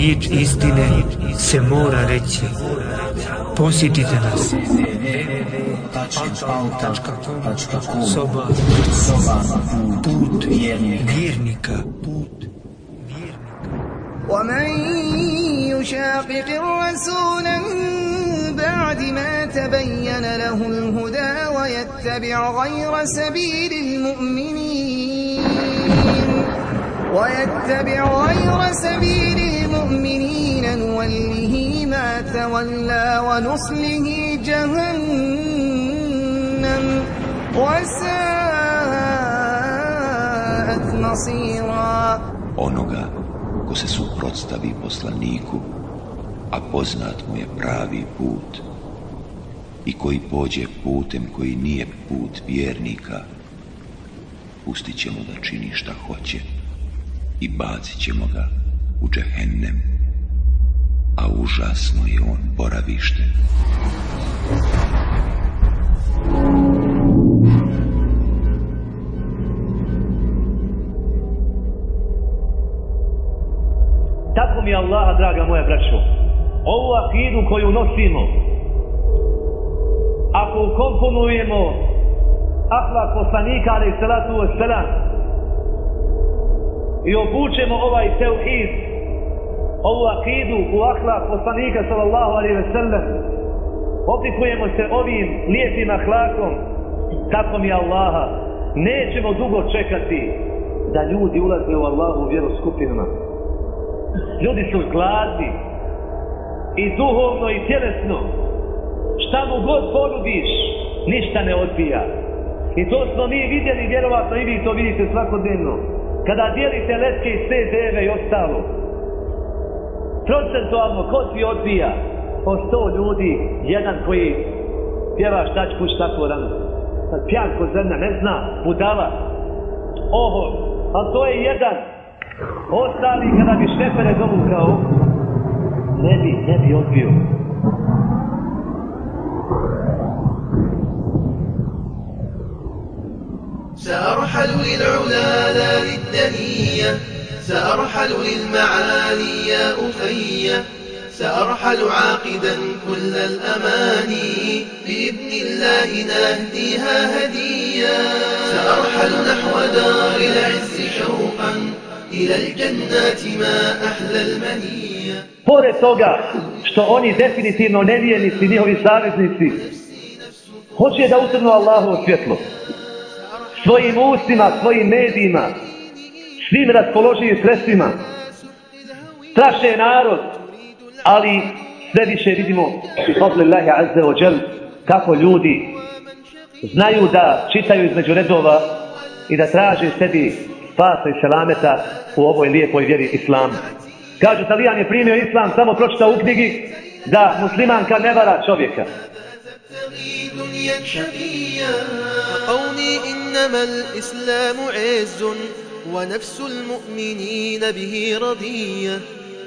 riječ istine se mora reći. Posjetite nas. Soba. Put vjernika. Put ومن يشاقق الرسول من بعد ما تبين له الهدى ويتبع غير سبيل المؤمنين ويتبع غير سبيل المؤمنين نوله ما تولى ونصله جهنم وساءت مصيرا onoga ko se suprotstavi poslaniku, a poznat mu je pravi put i koji pođe putem koji nije put vjernika, pustit ćemo da čini šta hoće i bacit ćemo ga u džehennem, a užasno je on boravište. Tako mi je Allaha, draga moja braćo, ovu akidu koju nosimo, ako ukomponujemo ahlak poslanika, ali salatu wasalam, i obučemo ovaj teuhid, ovu akidu u ahlak poslanika sallallahu alaihi ve sellem, oblikujemo se ovim lijepim ahlakom, tako mi Allaha, nećemo dugo čekati da ljudi ulaze u Allahu vjeru skupinama. Ljudi su gladni i duhovno i tjelesno. Šta mu god ponudiš, ništa ne odbija. I to smo mi vidjeli, vjerovatno i vi to vidite svakodnevno. Kada dijelite letke iz te deve i ostalo Procentualno, ko ti odbija? Po sto ljudi, jedan koji pjeva šta ću pući tako rano. Pjan ko zemlja, ne zna, budala. Oho, ali to je jedan Ostali kada bi šlepere dovukao, ne bi, ne bi odbio. سأرحل للعلا لا للدنية سأرحل للمعالي يا أخي سأرحل عاقدا كل الأماني بإذن الله نهديها هديا سأرحل نحو دار العز شوقا إلى الجنات ما أحلى المنية Pored toga što oni definitivno nevijenici, njihovi saveznici, hoće da utrnu Allahu svjetlo. Svojim ustima, svojim medijima, svim raspoloživim sredstvima. Straše narod, ali sve više vidimo Allahi azza wa jal, kako ljudi znaju da čitaju između redova i da traže sebi spasa i selameta u ovoj lijepoj vjeri islamu. Kažu, Talijan je primio islam, samo pročitao u knjigi da muslimanka ne vara čovjeka. قولي إنما الإسلام عز ونفس المؤمنين به رضية.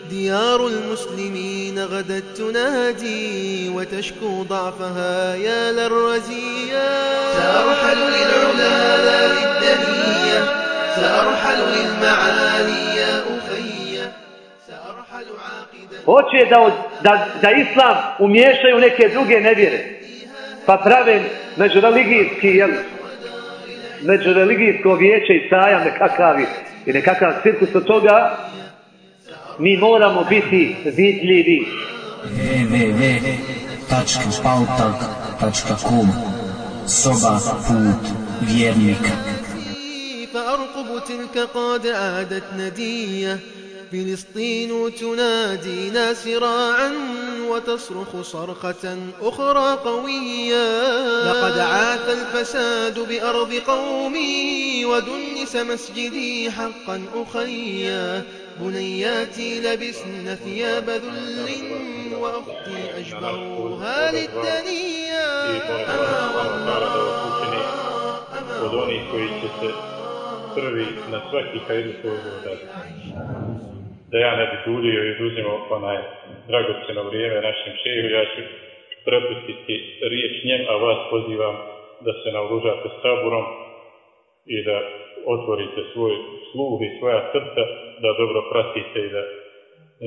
ديار المسلمين غدت تنادي وتشكو ضعفها يا للرزية سأرحل للعلا لا للدنية سأرحل للمعالي يا أخي. سأرحل عاقدا Hoće da, od- da, da islam umiješaju neke druge nevjere. Pa prave međureligijski, jel, međureligijsko vijeće i sajam nekakavi i nekakav cirkus od toga, mi moramo biti vidljivi. www.pautalk.com Soba put vjernika فأرقب تلك قد عادت ندية فلسطين تنادينا سراعا وتصرخ صرخة أخرى قوية. لقد عاث الفساد بأرض قومي ودنس مسجدي حقا أخيا. بنياتي لبسن ثياب ذل وأختي أجبروها للدنيا. أما والله će se prvi na svaki hajdu pozivu dati. Da ja ne bi duljio i oduzimao onaj dragoceno vrijeme našem šeju, ja ću prepustiti riječ njem, a vas pozivam da se naoružate saburom i da otvorite svoj sluh i svoja srca, da dobro pratite i da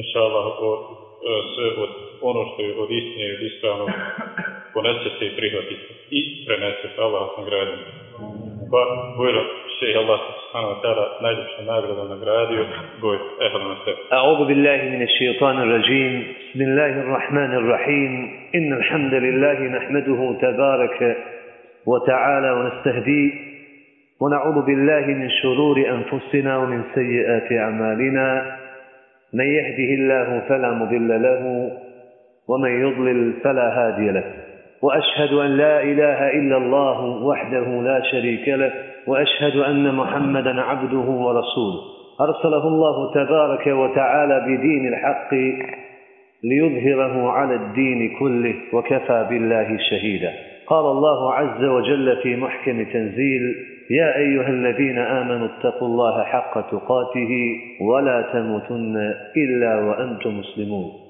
inša Allah, o, e, sve od ono što je od istine i od ispravnog ponesete i prihvatite i prenesete. Allah vas nagradio. Ba, Gojro, še je Allah subhanahu wa ta'ala najljepša nagrada nagradio. Goj, eto na sebe. A'udhu billahi min ash-shaytanir rajim. Bismillahir rahmanir rahim. Innal hamdalillahi nahmaduhu tabaraka wa ta'ala wa nastahdi ونعوذ بالله من شرور أنفسنا ومن سيئات أعمالنا من يهده الله فلا مضل له ومن يضلل فلا هادي له وأشهد أن لا إله إلا الله وحده لا شريك له وأشهد أن محمدا عبده ورسوله. أرسله الله تبارك وتعالى بدين الحق ليظهره على الدين كله وكفى بالله شهيدا. قال الله عز وجل في محكم تنزيل يا أيها الذين آمنوا اتقوا الله حق تقاته ولا تموتن إلا وأنتم مسلمون.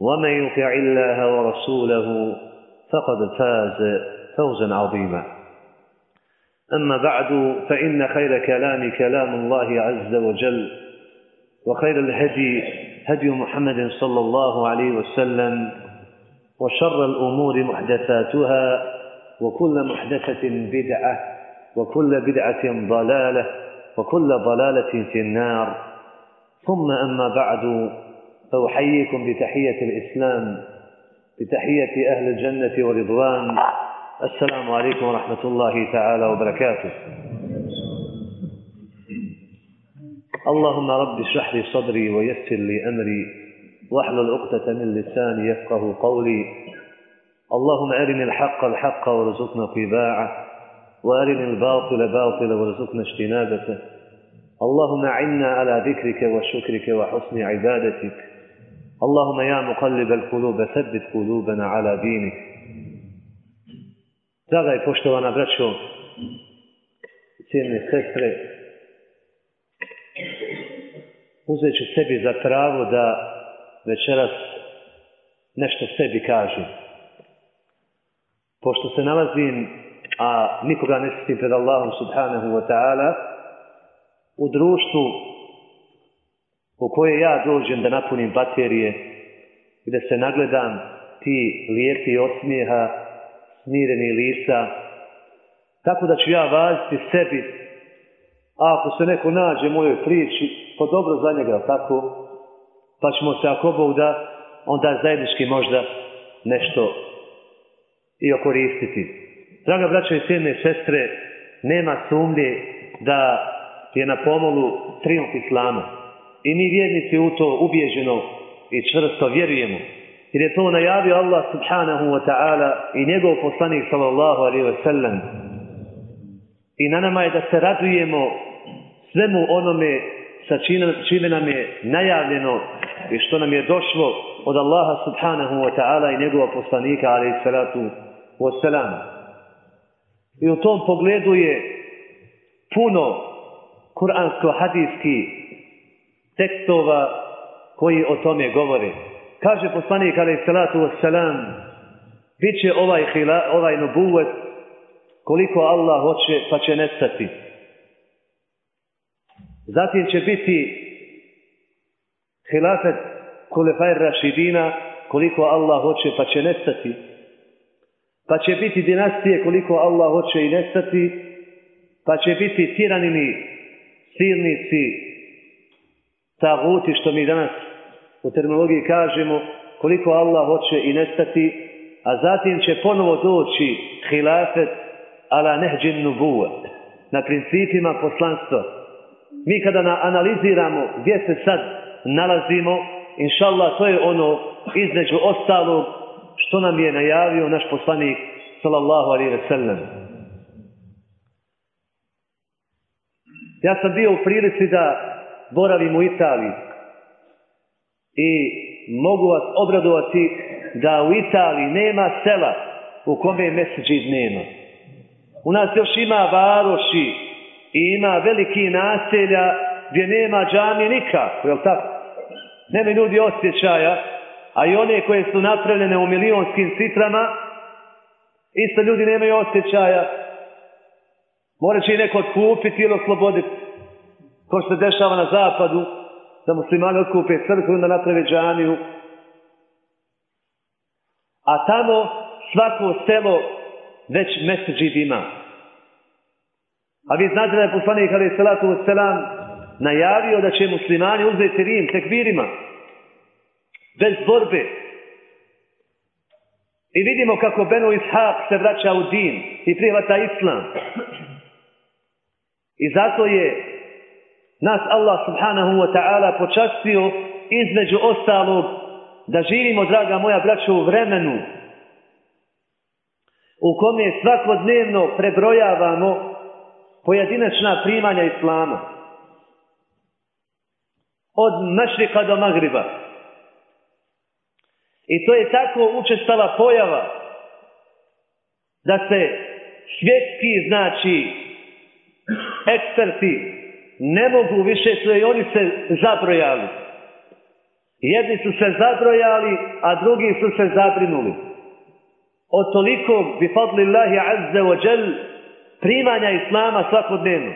ومن يطع الله ورسوله فقد فاز فوزا عظيما. أما بعد فإن خير كلام كلام الله عز وجل وخير الهدي هدي محمد صلى الله عليه وسلم وشر الأمور محدثاتها وكل محدثة بدعة وكل بدعة ضلالة وكل ضلالة في النار. ثم أما بعد فأحييكم بتحية الإسلام بتحية أهل الجنة ورضوان. السلام عليكم ورحمة الله تعالى وبركاته. اللهم رب اشرح لي صدري ويسر لي أمري واحلل عقدة من لساني يفقه قولي. اللهم أرني الحق الحق وارزقنا اتباعه وأرني الباطل باطلا وارزقنا اجتنابته. اللهم أعنا على ذكرك وشكرك وحسن عبادتك. اللهم يا مقلب القلوب ثبت قلوبنا على دينك Draga i poštovana braćo, cijene sestre, uzet ću sebi za pravo da večeras nešto sebi kažem. Pošto se nalazim, a nikoga ne sjetim pred Allahom subhanahu wa ta'ala, u društvu u koje ja dođem da napunim baterije, gdje se nagledam ti lijepi osmijeha, smireni lica, tako da ću ja vaziti sebi, a ako se neko nađe mojoj priči, pa dobro za njega, tako, pa ćemo se ako Bog da, onda zajednički možda nešto i okoristiti. Draga braća i sjedne sestre, nema sumnje da je na pomolu triumf Islama. I mi vjernici u to ubježeno i čvrsto vjerujemo. Jer je to najavio Allah subhanahu wa ta'ala i njegov poslanik sallallahu alaihi wa sallam. I na nama je da se radujemo svemu onome sa čime nam je najavljeno i što nam je došlo od Allaha subhanahu wa ta'ala i njegova poslanika alaihi salatu wa salam. I u tom pogledu je puno kuransko-hadijski tekstova koji o tome govore. Kaže poslanik alaih salatu wassalam, bit će ovaj, hila, ovaj nubuvet koliko Allah hoće pa će nestati. Zatim će biti hilafet kulefajr rašidina koliko Allah hoće pa će nestati. Pa će biti dinastije koliko Allah hoće i nestati. Pa će biti tiranini, silnici, taguti što mi danas u terminologiji kažemo koliko Allah hoće i nestati, a zatim će ponovo doći hilafet ala nehđin nubuva, na principima poslanstva. Mi kada na analiziramo gdje se sad nalazimo, inša Allah, to je ono između ostalog što nam je najavio naš poslanik sallallahu alaihi ve sellem. Ja sam bio u prilici da boravim u Italiji i mogu vas obradovati da u Italiji nema sela u kome meseđid nema. U nas još ima varoši i ima veliki naselja gdje nema džamije nikako, jel tako? Nema ljudi osjećaja, a i one koje su napravljene u milionskim ciframa, isto ljudi nemaju osjećaja. Morat će i neko otkupiti ili osloboditi. Što se dešava na zapadu, da muslimani otkupe crkvu i da naprave džamiju. A tamo svako selo već meseđid ima. A vi znate da je poslanik alaih salatu wasalam najavio da će muslimani uzeti Rim tekbirima. Bez borbe. I vidimo kako Benu Ishaq se vraća u din i prihvata islam. I zato je nas Allah subhanahu wa ta'ala počastio između ostalog da živimo, draga moja braćo, u vremenu u kome svakodnevno prebrojavamo pojedinačna primanja Islama. Od mašrika do magriba. I to je tako učestala pojava da se svjetski, znači, eksperti ne mogu više, su i oni se zabrojali. Jedni su se zabrojali, a drugi su se zabrinuli. Od tolikog, bi fadlillahi azze wa džel, primanja Islama svakodnevno.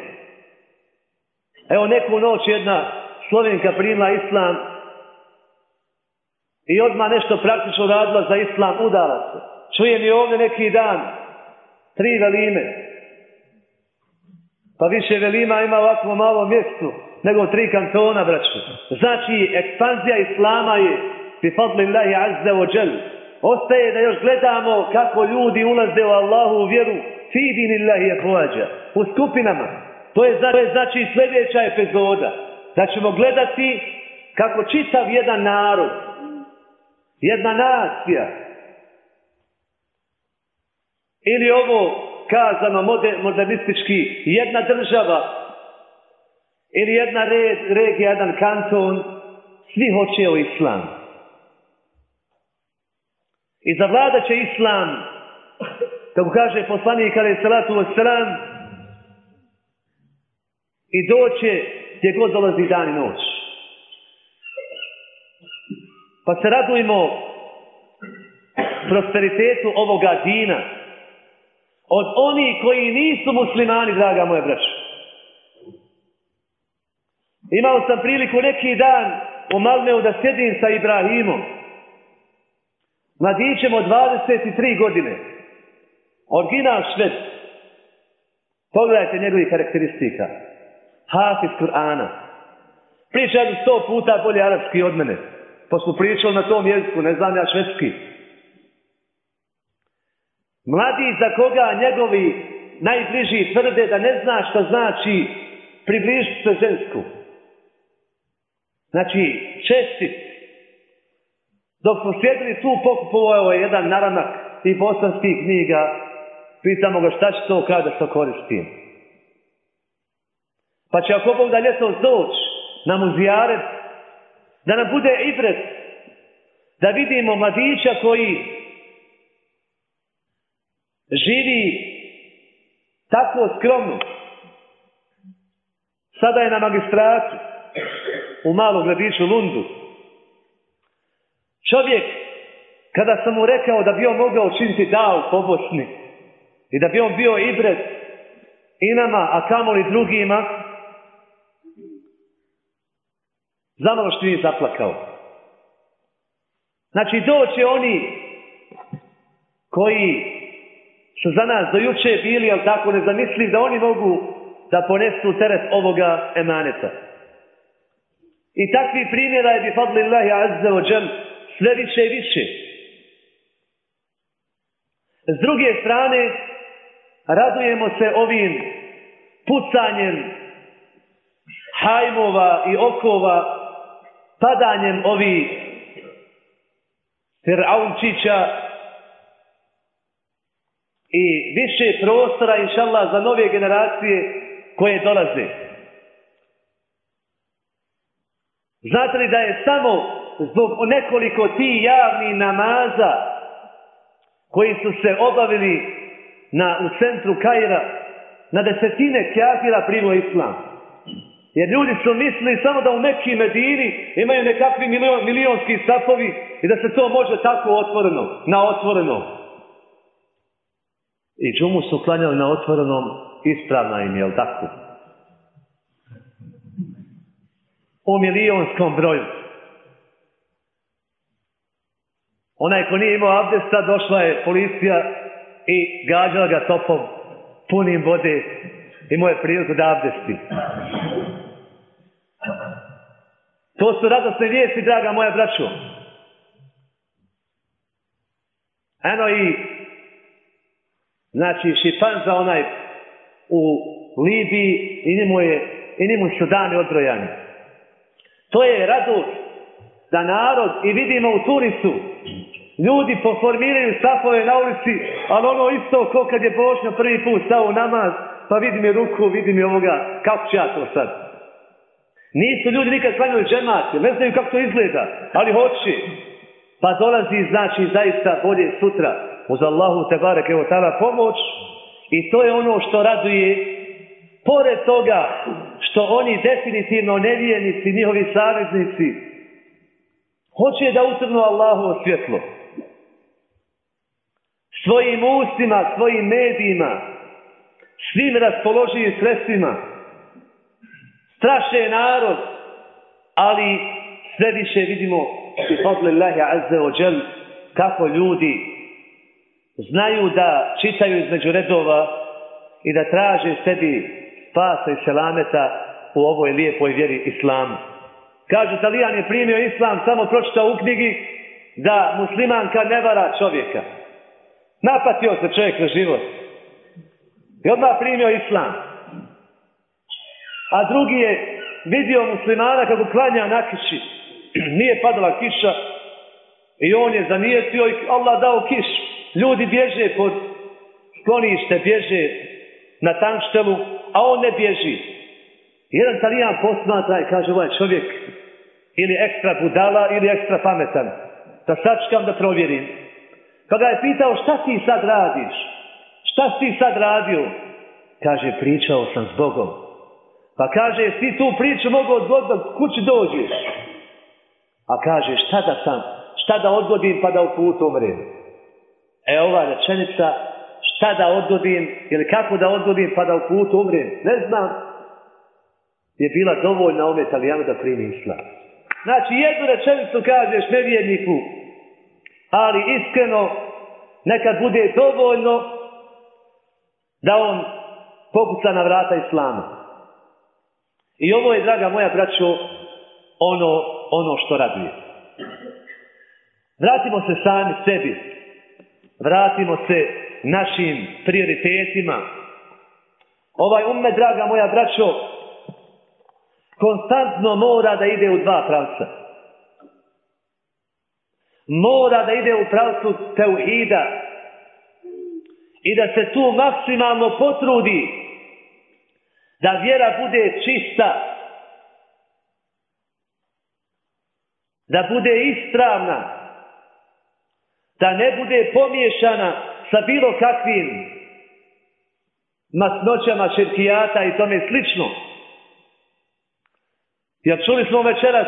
Evo neku noć jedna Slovenka primila Islam i odmah nešto praktično radila za Islam, udala se. Čujem i ovdje neki dan, tri velime. Pa više velima ima ovako malo mjestu nego tri kantona, braću. Znači, ekspanzija Islama je bi fadlillahi azze wa džel. Ostaje da još gledamo kako ljudi ulaze u Allahu u vjeru fi dinillahi je u skupinama. To je znači sljedeća epizoda. Da ćemo gledati kako čitav jedan narod, jedna nacija, ili ovo kazano modernistički, jedna država, ili jedna regija, jedan kanton, svi hoće o islam. I zavladat će islam, kako kaže poslanik alaih salatu wasalam, i doće gdje god dolazi dan i noć. Pa se radujemo prosperitetu ovoga dina od onih koji nisu muslimani, draga moja braća. Imao sam priliku neki dan u Malmeu da sjedim sa Ibrahimom. Mladićem od 23 godine. Original šved. Pogledajte njegovih karakteristika. Hafiz Kur'ana. Priča sto puta bolje arapski od mene. Pa smo pričali na tom jeziku, ne znam ja švedski. Mladi za koga njegovi najbliži tvrde da ne zna što znači približiti se žensku. Znači, čestit. Dok smo sjedili tu, pokupovao je jedan naranak tih bosanskih knjiga. Pitamo ga šta će to kada se koristim. Pa će ako Bog da ljetos doći na muzijare, da nam bude ibret, da vidimo mladića koji živi tako skromno. Sada je na magistratu u malom gradiću Lundu. Čovjek, kada sam mu rekao da bi on mogao činiti dao pobosni i da bi on bio ibret i nama, a kamoli drugima, zamalo što nije zaplakao. Znači, doće oni koji su za nas do juče bili, ali tako nezamisliv, da oni mogu da ponesu teret ovoga emaneta. I takvi primjera je bi fadlillahi azza wa džem sve više i više. S druge strane, radujemo se ovim pucanjem hajmova i okova, padanjem ovih Firaunčića i više prostora, inšallah, za nove generacije koje dolaze. Znate li da je samo zbog nekoliko ti javnih namaza koji su se obavili na, u centru Kaira, na desetine kjafira primo islam. Jer ljudi su mislili samo da u Mekki i Medini imaju nekakvi milion, milionski sapovi i da se to može tako otvoreno, na otvoreno. I džumu su klanjali na otvorenom, ispravna im, jel tako? U milijonskom broju. Onaj ko nije imao abdesta, došla je policija i gađala ga topom punim vode. Imao je priliku da abdesti. To su radosne vijesti, draga moja braćo. Eno i znači šipanza onaj u Libiji i njemu, je, i njemu su dani odbrojani. To je radost da narod, i vidimo u Turisu, ljudi poformiraju safove na ulici, ali ono isto ko kad je Bošnja prvi put stao namaz, pa vidi mi ruku, vidi mi ovoga, kako ću ja to sad? Nisu ljudi nikad klanjali džemate, ne znaju kako to izgleda, ali hoće. Pa dolazi, znači, zaista bolje sutra uz Allahu te barek evo tada pomoć i to je ono što raduje. Pored toga što oni definitivno nevijenici, njihovi saveznici hoće da utrnu Allahu svjetlo. Svojim ustima, svojim medijima svim raspoloživim sredstvima. Straše narod ali sve više vidimo i azze kako ljudi znaju da čitaju između redova i da traže sebi spasa i selameta u ovoj lijepoj vjeri islamu. Kažu, Talijan je primio islam, samo pročitao u knjigi da muslimanka ne vara čovjeka. Napatio se čovjek na život. I odmah primio islam. A drugi je vidio muslimana kako klanja na kiši. Nije padala kiša i on je zanijetio i Allah dao kišu. Ljudi bježe pod sklonište, bježe na tankštelu, a on ne bježi. Jedan talijan posmatra i kaže ovaj čovjek ili ekstra budala ili ekstra pametan. Da sačkam da provjerim. Pa ga je pitao šta ti sad radiš? Šta si sad radio? Kaže pričao sam s Bogom. Pa kaže ti tu priču mogu odgoditi kući dođeš. A kaže šta da sam, šta da odgodim pa da u putu umrem. E ova rečenica, šta da odgodim ili kako da odgodim pa da u putu umrem, ne znam, je bila dovoljna ome italijanu da primi islam. Znači jednu rečenicu kažeš nevjerniku, ali iskreno nekad bude dovoljno da on pokuca na vrata islama. I ovo je, draga moja braćo, ono, ono što raduje. Vratimo se sami sebi vratimo se našim prioritetima. Ovaj umme, draga moja braćo, konstantno mora da ide u dva pravca. Mora da ide u pravcu teuhida i da se tu maksimalno potrudi da vjera bude čista, da bude ispravna, da ne bude pomiješana sa bilo kakvim masnoćama širkijata i tome slično. Jer čuli smo večeras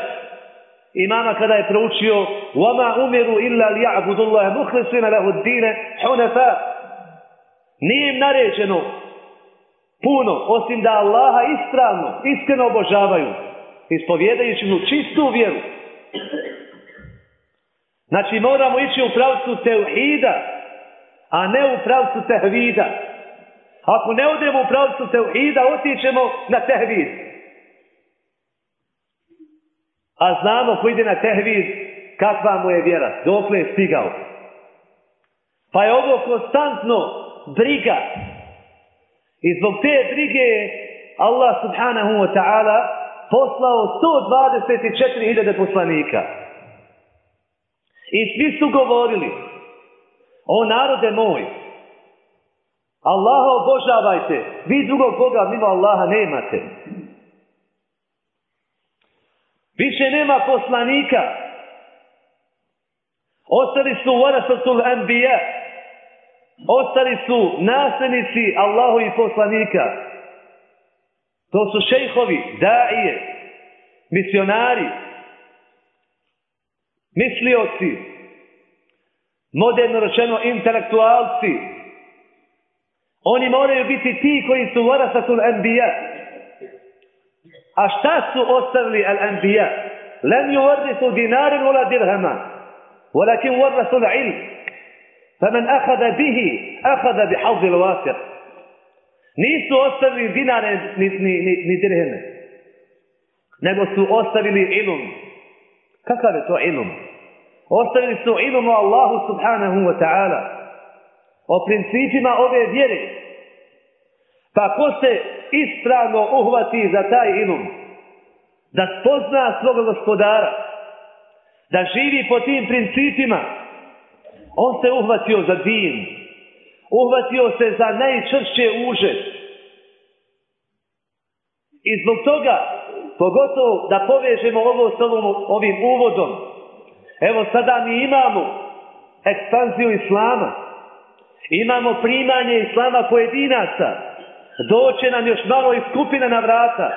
imama kada je proučio وَمَا umiru illa لِيَعْبُدُ اللَّهَ مُخْلِسِنَ لَهُ الدِّينَ حُنَفَا Nije im naređeno puno, osim da Allaha ispravno, iskreno obožavaju, ispovjedajući mu čistu vjeru. Znači moramo ići u pravcu teuhida, a ne u pravcu tehvida. Ako ne odemo u pravcu teuhida, otićemo na tehvid. A znamo ko ide na tehvid, kakva mu je vjera, dokle je stigao. Pa je ovo konstantno briga. I zbog te brige je Allah subhanahu wa ta'ala poslao 124.000 poslanika. I svi su govorili, o narode moj, Allaha obožavajte, vi drugog Boga mimo Allaha nemate. Više nema poslanika Ostali su warasatul anbiya. Ostali su nasljednici Allahu i poslanika. To su šejhovi, daije, misionari, mislioci, moderno rečeno intelektualci. Oni moraju biti ti koji su warasatul anbiya. A šta su ostavili al-anbiya? Lem yuvarrisu dinarin wala dirhama. ولكن ورثوا العلم فمن أخذ به أخذ بحظ الواسع nisu ostavili dinare ni, ni, ni, ni dirheme nego su ostavili ilum kakav je to ilum ostavili su ilum o Allahu subhanahu wa ta'ala. O principima ove vjere. Pa ko se ispravno uhvati za taj ilum da spozna svoga gospodara. Da živi po tim principima, on se uhvatio za din, uhvatio se za najčršće uže. I zbog toga, pogotovo da povežemo ovo s ovom, ovim uvodom, evo sada mi imamo ekspanziju islama, imamo primanje islama pojedinaca, doće nam još malo i skupina na vrata.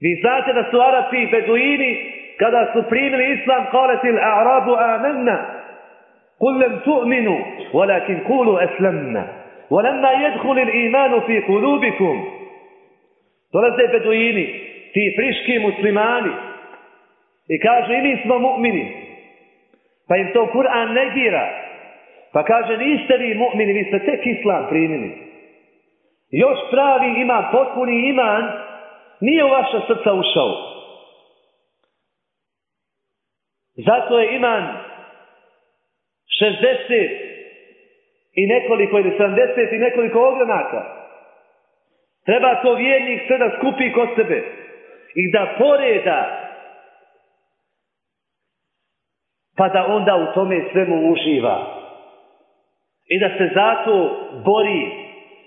Vi znate da su Arapi i Beduini kada su primili islam kaletil a'rabu amanna قل لم تؤمنوا ولكن قولوا أسلمنا ولما يدخل الإيمان في قلوبكم dolaze beduini, ti friški muslimani. I kažu i mi smo mu'mini. Pa im to Kur'an negira. Pa kaže niste vi mu'mini vi ste tek islam primili. Još pravi ima potpuni iman nije u vaša srca ušao. Zato je iman 60 i nekoliko ili 70 i nekoliko ogranaka. Treba to vjernik sve da skupi kod sebe i da poreda pa da onda u tome svemu uživa. I da se zato bori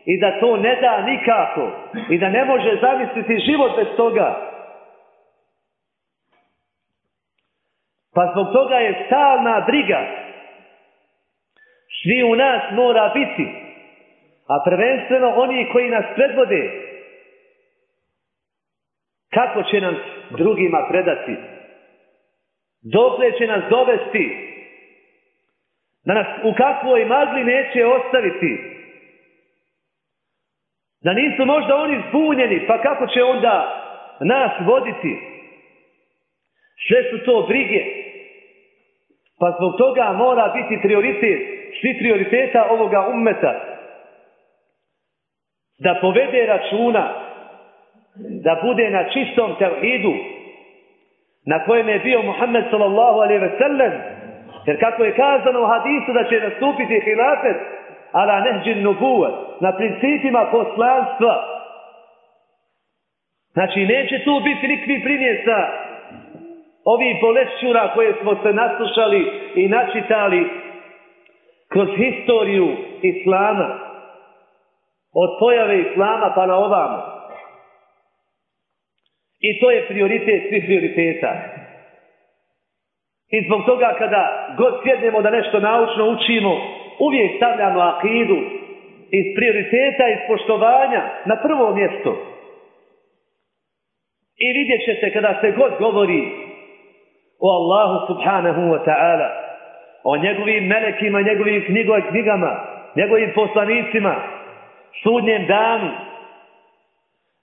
i da to ne da nikako i da ne može zamisliti život bez toga. Pa zbog toga je stalna briga. Svi u nas mora biti. A prvenstveno oni koji nas predvode. Kako će nam drugima predati? Dokle će nas dovesti? Da nas u kakvoj magli neće ostaviti? Da nisu možda oni zbunjeni, pa kako će onda nas voditi? Sve su to brige. Pa zbog toga mora biti prioritet, svi prioriteta ovoga ummeta. Da povede računa, da bude na čistom tevhidu, na kojem je bio Muhammed sallallahu alaihi ve sellem, jer kako je kazano u hadisu da će nastupiti hilafet, ala nehđin nubuva, na principima poslanstva. Znači, neće tu biti nikvi primjesa ovih bolešćura koje smo se naslušali i načitali kroz historiju Islama, od pojave Islama pa na ovamo. I to je prioritet svih prioriteta. I zbog toga kada god sjednemo da nešto naučno učimo, uvijek stavljamo akidu iz prioriteta, iz poštovanja na prvo mjesto. I vidjet ćete kada se god govori o Allahu subhanahu wa ta'ala, o njegovim melekima, njegovim knjigama, njegovim poslanicima, sudnjem danu.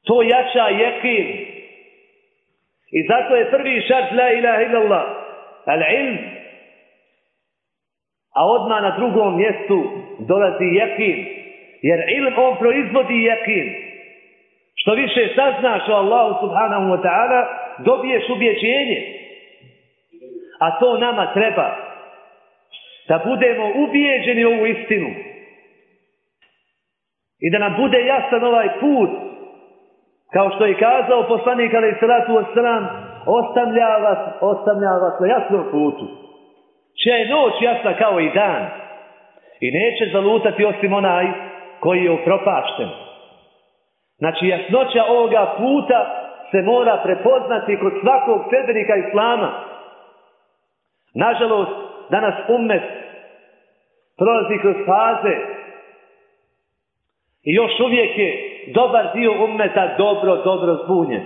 To jača jekin. I zato je prvi šart la ilaha illallah, al ilm. A odma na drugom mjestu dolazi jekin. Jer ilm on proizvodi jekin. Što više saznaš o Allahu subhanahu wa ta'ala, dobiješ ubjeđenje. A to nama treba. Da budemo ubijeđeni u ovu istinu. I da nam bude jasan ovaj put. Kao što je kazao poslanik alaih salatu wasalam, ostavlja vas, ostavlja vas na jasnom putu. Čija je noć jasna kao i dan. I neće zalutati osim onaj koji je upropašten. Znači jasnoća ovoga puta se mora prepoznati kod svakog sedbenika Islama. Nažalost, danas ummet prolazi kroz faze i još uvijek je dobar dio ummeta dobro, dobro zbunjen.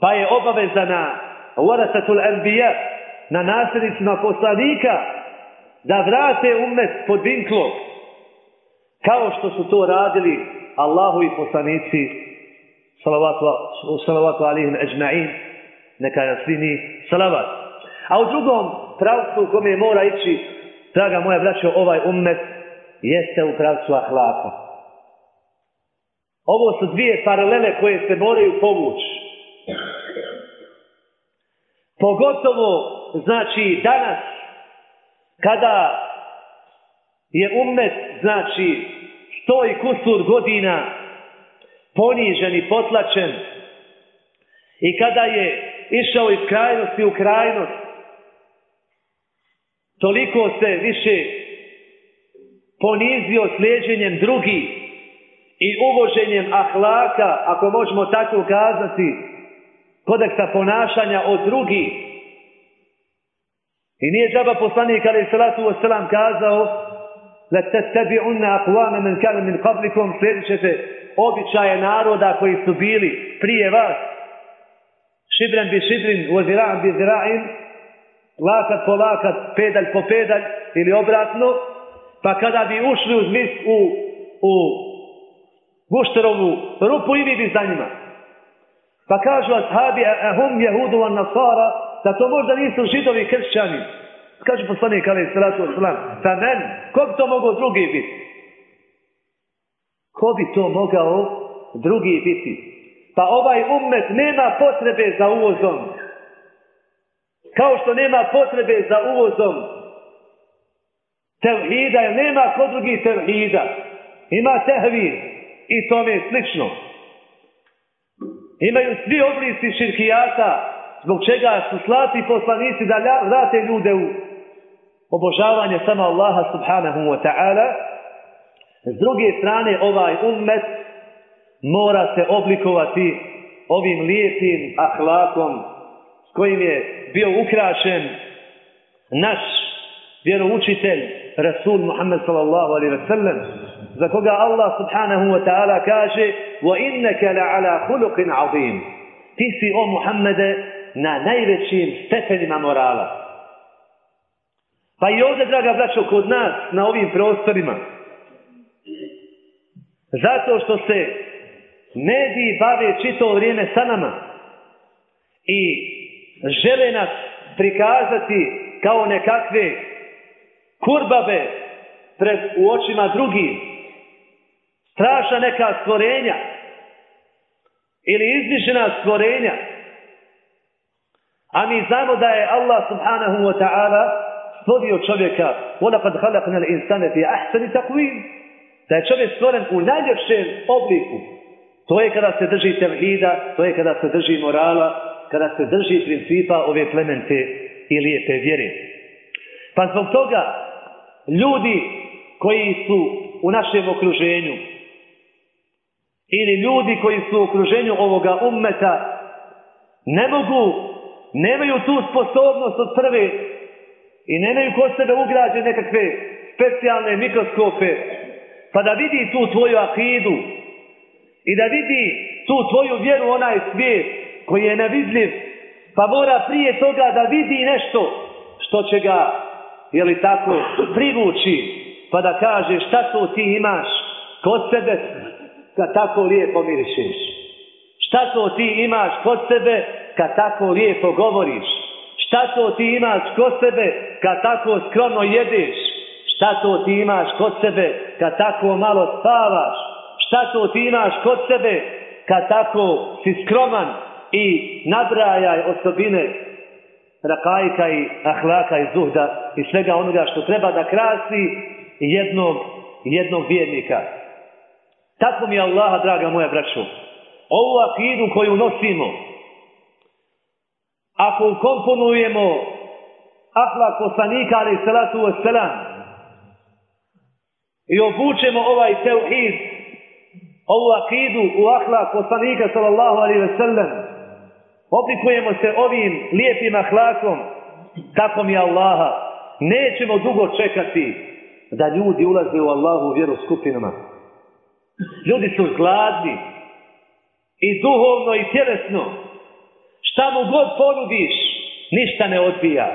Pa je obaveza na warasatul anbiya, na nasljednicima poslanika, da vrate ummet pod vinklo, kao što su to radili Allahu i poslanici, salavatu, alihim ajma'in, neka mi salavat. A u drugom pravcu kome mora ići, draga moja braćo, ovaj ummet, jeste u pravcu ahlaka. Ovo su dvije paralele koje se moraju povući. Pogotovo, znači, danas, kada je ummet, znači, sto i kusur godina ponižen i potlačen i kada je išao iz krajnosti u krajnost, toliko se više ponizio slijeđenjem drugih i uvoženjem ahlaka, ako možemo tako kazati, kodeksa ponašanja od drugih. I nije džaba poslanik ali salatu wasalam kazao la tattabi'unna aqwama man kana min qablikum. Slijedit ćete običaje naroda koji su bili prije vas. Šibren bi šibrin u zira'an bi zira'in lakat po lakat, pedalj po pedalj ili obratno pa kada bi ušli mis u, u gušterovu rupu i vi bi za njima Pa kažu ashabi, ahum jehudu an nasara, da to možda nisu židovi kršćani. Kaže poslanik, ali salatu wasalam, za men, ko bi to mogao drugi biti? Ko bi to mogao drugi biti? Pa ovaj ummet nema potrebe za uvozom. Kao što nema potrebe za uvozom tevhida, jer nema kod drugi tevhida. Ima tehvid i tome slično. Imaju svi oblici širkijata, zbog čega su slati poslanici da vrate ljude u obožavanje sama Allaha subhanahu wa ta'ala. S druge strane, ovaj ummet mora se oblikovati ovim lijepim ahlakom s kojim je bio ukrašen naš vjeroučitelj Rasul Muhammed sallallahu alaihi wa sallam za koga Allah subhanahu wa ta'ala kaže وَإِنَّكَ لَعَلَى خُلُقٍ عَظِيمٍ Ti si o Muhammede na najvećim stepenima morala. Pa i ovdje, draga braćo, kod nas, na ovim prostorima, zato što se mediji bave čito vrijeme sa nama i žele nas prikazati kao nekakve kurbabe pred u očima drugih, strašna neka stvorenja ili izmišljena stvorenja, a mi znamo da je Allah subhanahu wa ta'ala stvorio čovjeka وَلَقَدْ خَلَقْنَا الْإِنسَانَ فِي أَحْسَنِ تَقْوِيمِ da je čovjek stvoren u najljepšem obliku. To je kada se drži tevhida, to je kada se drži morala, kada se drži principa ove plemente i lijepe vjere. Pa zbog toga ljudi koji su u našem okruženju ili ljudi koji su u okruženju ovoga ummeta ne mogu, nemaju tu sposobnost od prve i nemaju kod sebe ugrađe nekakve specijalne mikroskope pa da vidi tu tvoju akidu i da vidi tu tvoju vjeru onaj svijet koji je nevidljiv pa mora prije toga da vidi nešto što će ga je li tako? Privući pa da kaže šta to ti imaš kod sebe kad tako lijepo mirišeš šta to ti imaš kod sebe kad tako lijepo govoriš? Šta to ti imaš kod sebe kad tako skromno jedeš? Šta to ti imaš kod sebe kad tako malo spavaš? Šta to ti imaš kod sebe kad tako si skroman i nabrajaj osobine rakajka i ahlaka i zuhda i svega onoga što treba da krasi jednog, jednog vjernika. Tako mi je Allaha, draga moja braćo, ovu akidu koju nosimo, ako ukomponujemo ahlak poslanika, ali salatu wasalam, i obučemo ovaj tevhid, ovu akidu u ahlak poslanika, sallallahu alaihi wasalam, oblikujemo se ovim lijepim ahlakom, tako mi Allaha, nećemo dugo čekati da ljudi ulaze u Allahu vjeru skupinama. Ljudi su gladni i duhovno i tjelesno. Šta mu god ponudiš, ništa ne odbija.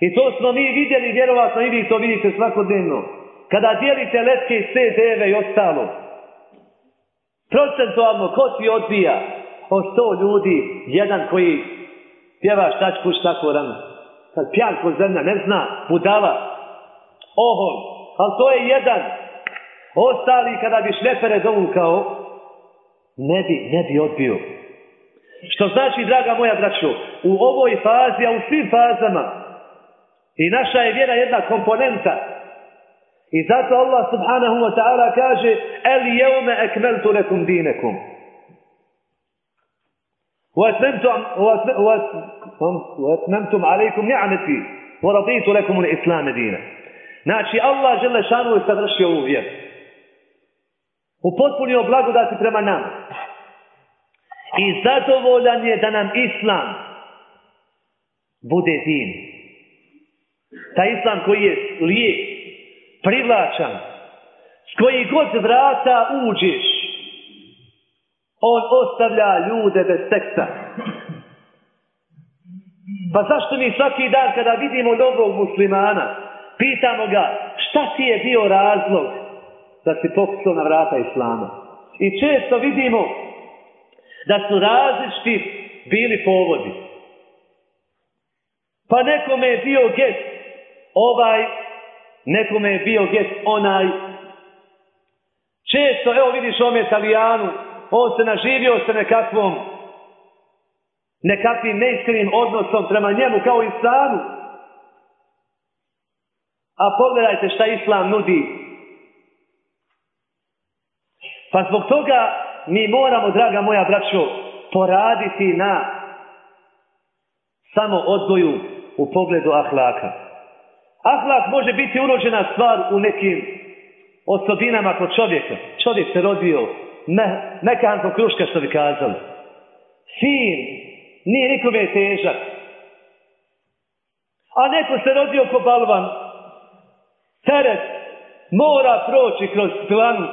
I to smo mi vidjeli, vjerovatno i vi to vidite svakodnevno. Kada dijelite letke i CD-eve i ostalo, procentualno ko ti odbija? Od sto ljudi, jedan koji pjeva štačku štako rano. Kad pjan zemlja, ne zna, budala, ohol, ali to je jedan. Ostali kada bi šlepere dovukao, ne bi, ne bi odbio. Što znači, draga moja braćo, u ovoj fazi, a u svim fazama, i naša je vjera jedna komponenta. I zato Allah subhanahu wa ta'ala kaže El jevme ekmeltu lekum dinekum. وَأَتْمَمْتُمْ عَلَيْكُمْ نِعْمَتِي وَرَضِيتُ لَكُمُ الْإِسْلَامَ دِينَ Znači, Allah žele šanu je savršio ovu vjeru. Upotpunio blagodati prema nama. I zadovoljan je da nam Islam bude din. Taj Islam koji je lijek, privlačan, s koji god vrata uđeš, on ostavlja ljude bez teksta. Pa zašto mi svaki dan kada vidimo novog muslimana, pitamo ga šta ti je bio razlog da si pokusao na vrata Islama? I često vidimo da su različiti bili povodi. Pa nekome je bio gest ovaj, nekome je bio gest onaj. Često, evo vidiš ome Italijanu, on se naživio sa nekakvom nekakvim neiskrenim odnosom prema njemu kao islamu. A pogledajte šta islam nudi. Pa zbog toga mi moramo, draga moja braćo, poraditi na samo odgoju u pogledu ahlaka. Ahlak može biti urođena stvar u nekim osobinama kod čovjeka. Čovjek se rodio me, mekankom kruška što bi kazali. Sin, nije nikome težak. A neko se rodio ko balvan. Teret mora proći kroz planu.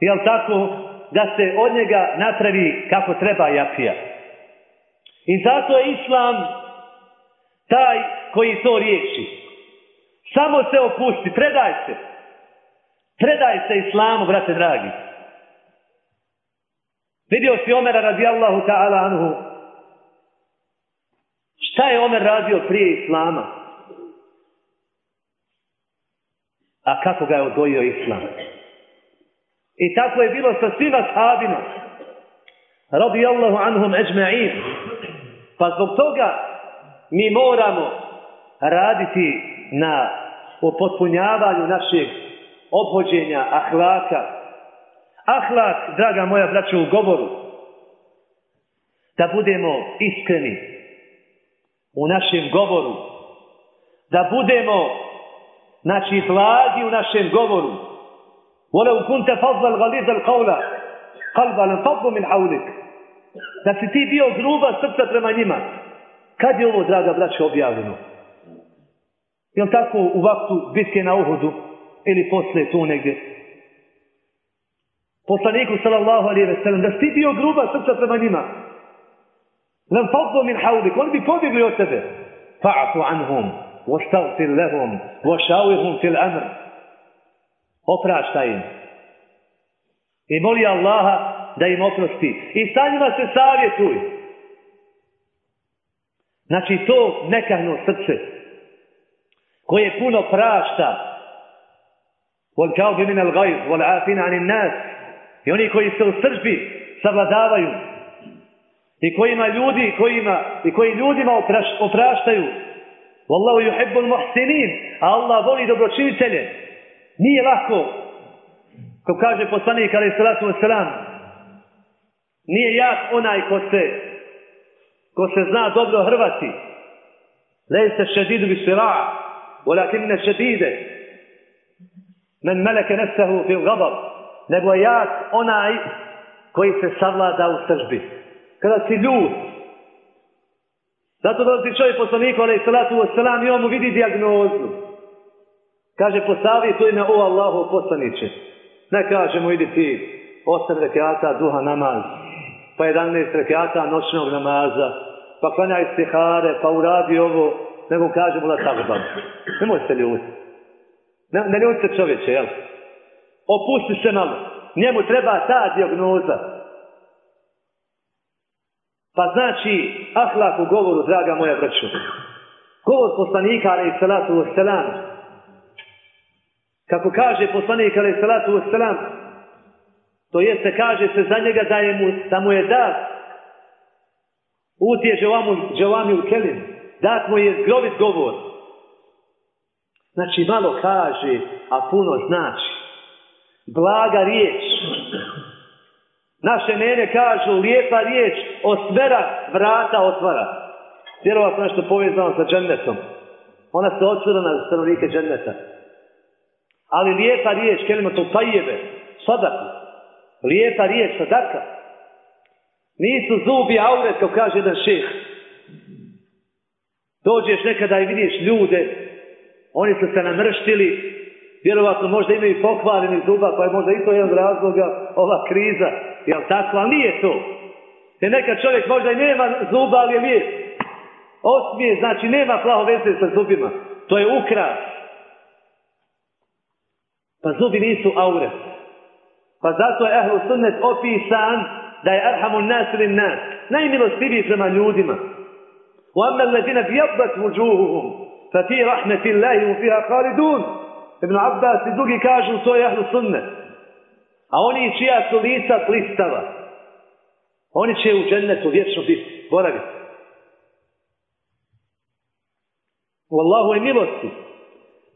Jel tako? Da se od njega napravi kako treba japija. I zato je Islam taj koji to riječi. Samo se opusti, predaj se. Predaj se Islamu, brate dragi. Vidio si Omera radijallahu ta'ala anhu. Šta je Omer radio prije Islama? A kako ga je odgojio Islam? I tako je bilo sa svima sahabima. Radijallahu anhum ežma'in. Pa zbog toga mi moramo raditi na upotpunjavanju našeg obhođenja, ahlaka, Ahlak, draga moja braća, u govoru. Da budemo iskreni u našem govoru. Da budemo, znači, blagi u našem govoru. Vola kunta fadla galizal kaula kalba fazlu min haulik. Da si ti bio gruba srca prema njima. Kad je ovo, draga braća, objavljeno? Jel tako u vaktu bitke na Uhudu ili posle tu negdje? poslaniku sallallahu alaihi ve sellem, da si ti bio gruba srca prema njima. Lam fadlu min hawlik, oni bi pobjegli od tebe. Fa'fu anhum, واستغفر لهم وشاورهم في الأمر opraštaj im i moli Allaha da im oprosti i sa njima se savjetuj znači to nekahno srce koje puno prašta والكاظمين الغيظ والعافين عن الناس i oni koji se u sržbi savladavaju. I kojima ljudi kojima, i koji ljudima opraš, opraštaju. Wallahu yuhibbul muhsinin. Allah voli dobročinitelje. Nije lako. Kao kaže poslanik alaih salatu wasalam nije jak onaj ko se ko se zna dobro hrvati. Lejse šedidu bi sira walakinne šedide. Men meleke nefsehu fil gadab nego je jak onaj koji se savlada u sržbi. Kada si ljud, Zato dolazi čovjek poslaniku, ali salatu wasalam, i on mu vidi dijagnozu. Kaže, posavjetuje me, o Allahu poslaniće. Ne kaže mu, idi ti, osam rekiata duha namaz, pa 11 rekiata noćnog namaza, pa klanjaj stihare, pa uradi ovo, nego kaže mu da tako Nemoj se ljuti. Ne, ne se čovječe, jel? Opusti se malo. Njemu treba ta dijagnoza. Pa znači, ahlak u govoru, draga moja braću. Govor poslanika, ali i salatu wasalam. Kako kaže poslanik, ali i salatu wasalam, to jeste, kaže se za njega da, je mu, da mu je dat utje džavami u kelim. Dat mu je zgrovit govor. Znači, malo kaže, a puno znači. Blaga riječ. Naše mene kažu, lijepa riječ, osvera vrata otvara. Vjerovatno nešto povezano sa džennetom. Ona se otvara na stanovnike dženneta. Ali lijepa riječ, kelima to tajjeve, sadaku. Lijepa riječ, sadaka. Nisu zubi auret, kao kaže jedan šeh. Dođeš nekada i vidiš ljude, oni su se namrštili, vjerovatno možda imaju pokvareni zuba, pa je možda i to jedan razloga ova kriza, jel tako, ali nije to. Jer neka čovjek možda i nema zuba, ali je lijep. Osmije, znači nema plaho veze sa zubima. To je ukras. Pa zubi nisu aure. Pa zato je Ehlu Sunnet opisan da je Arhamun nas ili nas. Najmilostiviji prema ljudima. وأما الذين ابيضت وجوههم ففي رحمة الله هم فيها خالدون Ibn Abbas i drugi kažu to je ahlu sunne. A oni čija su lica plistava, oni će u džennetu vječno biti, boraviti. U Allahu je milosti.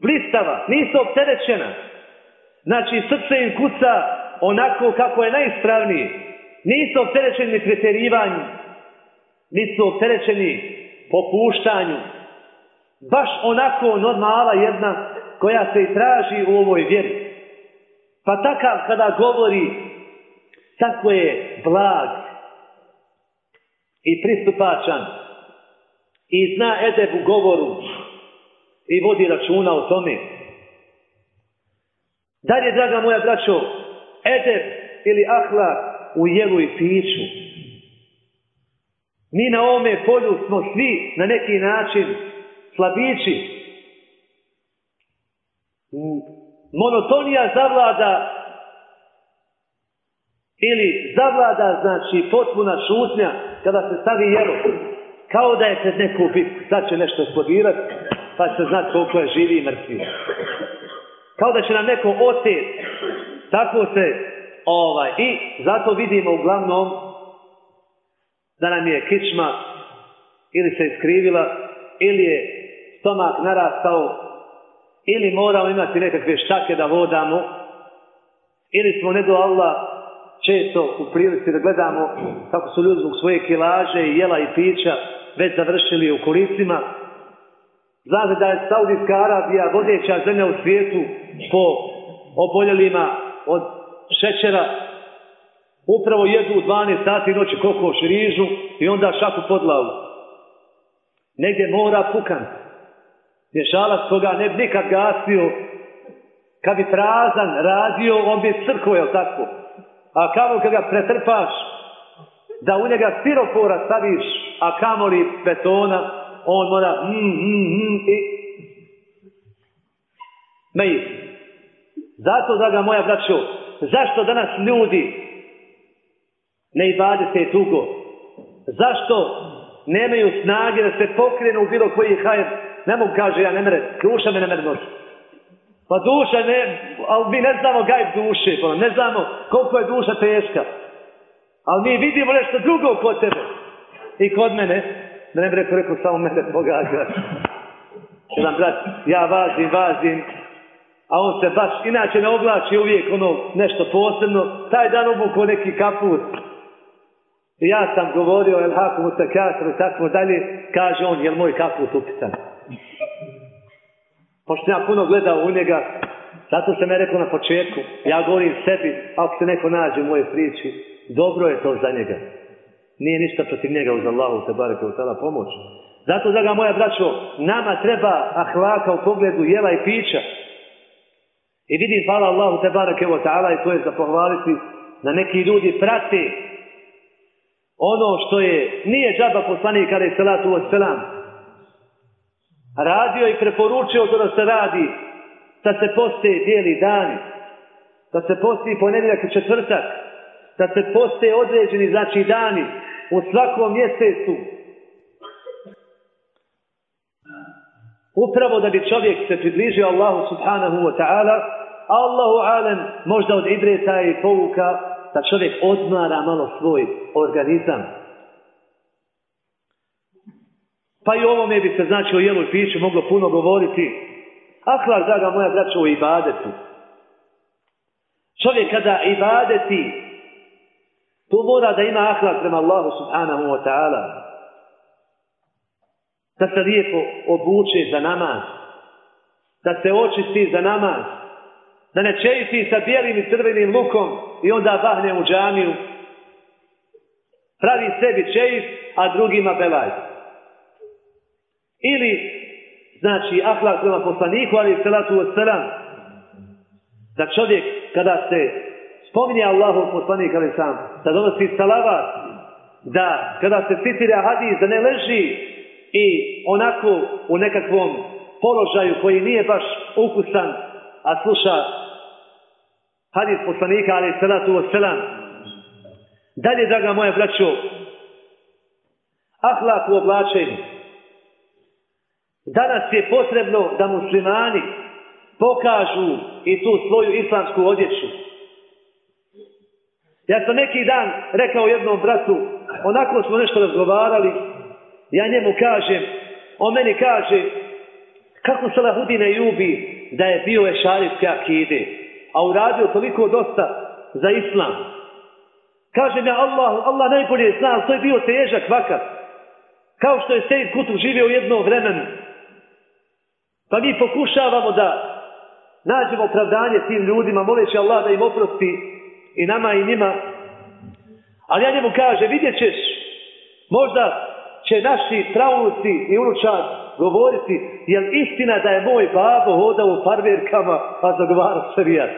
Blistava, nisu opterećena. Znači srce im kuca onako kako je najispravniji. Nisu opterećeni pretjerivanjem. Nisu opterećeni popuštanju. Baš onako normala jedna koja se i traži u ovoj vjeri. Pa takav kada govori, tako je blag i pristupačan i zna edeb u govoru i vodi računa o tome. Dalje, draga moja braćo, edeb ili ahlak u jelu i piću. Mi na ovome polju smo svi na neki način slabići. Monotonija zavlada ili zavlada znači potpuna šutnja kada se stavi jelo. Kao da je pred neku bitku. Sad će nešto eksplodirati pa će znati koliko je živi i mrtvi. Kao da će nam neko oteti. Tako se ovaj. I zato vidimo uglavnom da nam je kičma ili se iskrivila ili je stomak narastao ili moramo imati nekakve štake da vodamo ili smo ne do Allah često u prilici da gledamo kako su ljudi zbog svoje kilaže i jela i pića već završili u kolicima. Znate da je Saudijska Arabija vodeća zemlja u svijetu po oboljelima od šećera Upravo jedu u 12 sati noći kokoš rižu i onda šaku pod glavu. Negdje mora pukan. Mješalac koga ne bi nikad gasio. Kad bi prazan radio, on bi crkvo, jel tako? A kamo kad ga pretrpaš, da u njega stiropora staviš, a kamoli betona, on mora mm, mm, mm, i... Zato, draga moja braćo, zašto danas ljudi ne se dugo. Zašto nemaju snage da se pokrenu u bilo koji hajr? Ne mogu kaže ja ne mere, duša me ne mere noći. Pa duša ne, ali mi ne znamo gaj duše, pa ne znamo koliko je duša teška. Ali mi vidimo nešto drugo kod tebe. I kod mene, da ne bi rekao, rekao samo mene pogađa. Jedan brat, ja vazim, vazim, a on se baš inače ne oblači uvijek ono nešto posebno, taj dan obuko neki kaput, i ja sam govorio, el haku mu i tako dalje, kaže on, jel moj kaput upitan? Pošto ja puno gledao u njega, zato sam ja rekao na početku, ja govorim sebi, ako se neko nađe u mojoj priči, dobro je to za njega. nije ništa protiv njega uz Allahu te bareke u tala pomoć. Zato, draga moja braćo, nama treba ahlaka u pogledu jela i pića. I vidim, hvala Allahu te bareke u ta'ala i to je za pohvaliti da neki ljudi prate ono što je, nije džaba poslanik kada je salatu od selam radio i preporučio da se radi, da se poste bijeli dani, da se posti ponedjeljak i četvrtak, da se poste određeni znači dani u svakom mjesecu. Upravo da bi čovjek se približio Allahu subhanahu wa ta'ala, Allahu alem možda od idreta i pouka da čovjek odmara malo svoj organizam. Pa i o ovome bi se znači o jelu i piću moglo puno govoriti. Ahlak, draga moja braća, u ibadetu. Čovjek kada ibadeti, tu mora da ima ahlak prema Allahu subhanahu wa ta'ala. Da se lijepo obuče za namaz. Da se očisti za namaz. Da ne čejisti sa bijelim i crvenim lukom i onda bahne u džamiju. Pravi sebi čejif, a drugima belaj. Ili, znači, ahlak prema poslaniku, ali salatu od da čovjek, kada se spominje Allahu poslanik, ali sam, da donosi salavat, da kada se citira hadis, da ne leži i onako u nekakvom položaju koji nije baš ukusan, a sluša hadis poslanika, ali salatu od. Dalje, draga moja braćo, ahlak u oblačenju. Danas je potrebno da muslimani pokažu i tu svoju islamsku odjeću. Ja sam neki dan rekao jednom bratu, onako smo nešto razgovarali, ja njemu kažem, on meni kaže, kako Salahudine ljubi da je bio ešarijske akide, a uradio toliko dosta za islam. Kažem ja, Allah, Allah najbolje zna, to je bio težak vakat. Kao što je Sejid Kutub živio u jednom vremenu. Pa mi pokušavamo da nađemo opravdanje tim ljudima, moleći Allah da im oprosti i nama i njima. Ali ja njemu kaže, vidjet ćeš, možda će naši traunuci i unučar govoriti, jel istina da je moj babo hodao u farmerkama, a zagovara šarijat?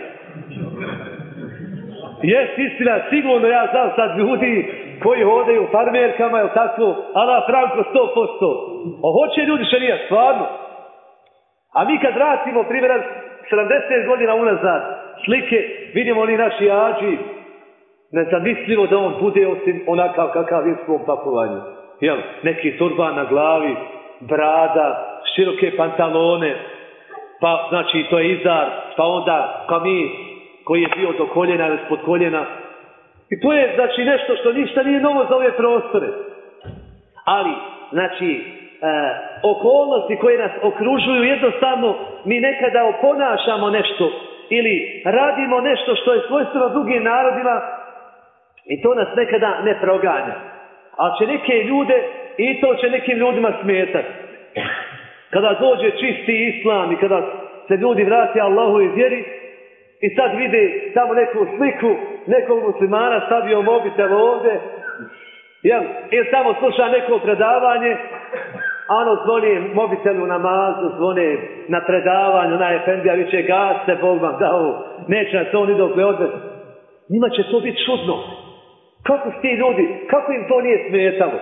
Jes istina, sigurno ja znam sad ljudi koji hodaju u farmerkama, jel tako, ala Franko 100%. A hoće ljudi šarijat, stvarno. A mi kad vratimo, primjer, 70 godina unazad, slike, vidimo li naši ađi, nezamislivo da on bude osim onakav kakav je svom pakovanju. Jel, neki turban na glavi, brada, široke pantalone, pa znači to je izar, pa onda kamis koji je bio do koljena ili spod koljena. I to je znači nešto što ništa nije novo za ove prostore. Ali, znači, okolnosti koje nas okružuju, jednostavno mi nekada oponašamo nešto ili radimo nešto što je svojstveno drugim narodima i to nas nekada ne proganja. Ali će neke ljude i to će nekim ljudima smetati. Kada dođe čisti islam i kada se ljudi vrati Allahu i vjeri i sad vide tamo neku sliku nekog muslimana stavio mobitel ovdje jel, tamo sluša neko predavanje a ono zvoni mobitelu na mazu, zvone na predavanju, na Efendija, viće gaste, Bog vam dao, neće nas on idokle odvesti. Njima će to biti čudno. Kako su ti ljudi, kako im to nije smetalo?